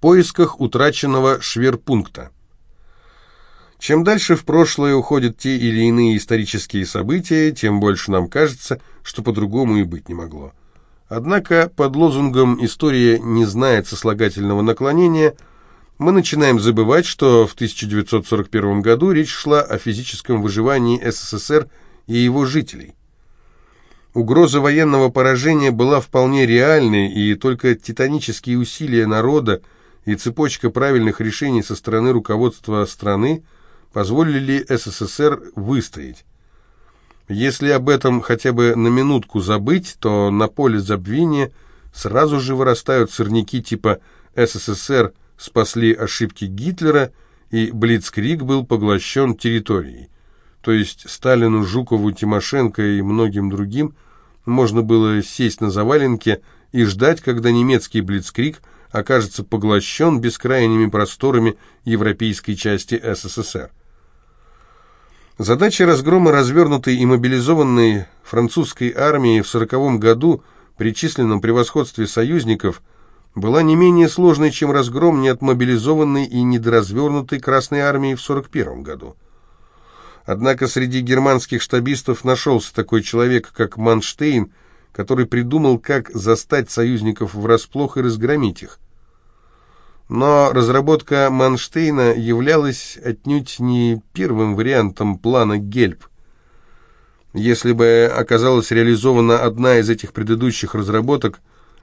поисках утраченного шверпункта. Чем дальше в прошлое уходят те или иные исторические события, тем больше нам кажется, что по-другому и быть не могло. Однако под лозунгом «История не знает сослагательного наклонения» мы начинаем забывать, что в 1941 году речь шла о физическом выживании СССР и его жителей. Угроза военного поражения была вполне реальной, и только титанические усилия народа и цепочка правильных решений со стороны руководства страны позволили СССР выстоять. Если об этом хотя бы на минутку забыть, то на поле забвения сразу же вырастают сорняки типа «СССР спасли ошибки Гитлера» и «Блицкриг был поглощен территорией». То есть Сталину, Жукову, Тимошенко и многим другим можно было сесть на заваленке и ждать, когда немецкий Блицкриг окажется поглощен бескрайними просторами европейской части СССР. Задача разгрома развернутой и мобилизованной французской армии в 1940 году при численном превосходстве союзников была не менее сложной, чем разгром неотмобилизованной и недоразвернутой Красной армии в 1941 году. Однако среди германских штабистов нашелся такой человек, как Манштейн, который придумал, как застать союзников врасплох и разгромить их. Но разработка Манштейна являлась отнюдь не первым вариантом плана Гельб. Если бы оказалась реализована одна из этих предыдущих разработок,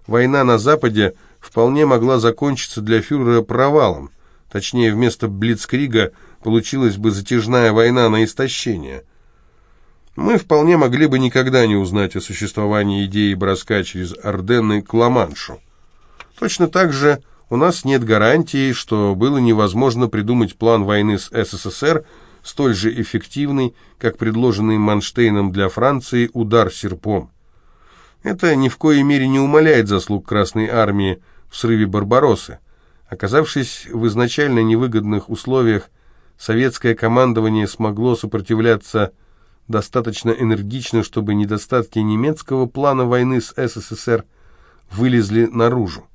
война на Западе вполне могла закончиться для фюрера провалом. Точнее, вместо Блицкрига получилась бы затяжная война на истощение. Мы вполне могли бы никогда не узнать о существовании идеи броска через Орденны к Ла-Маншу. Точно так же у нас нет гарантии, что было невозможно придумать план войны с СССР, столь же эффективный, как предложенный Манштейном для Франции удар серпом. Это ни в коей мере не умаляет заслуг Красной Армии в срыве Барбароссы. Оказавшись в изначально невыгодных условиях, советское командование смогло сопротивляться достаточно энергично, чтобы недостатки немецкого плана войны с СССР вылезли наружу.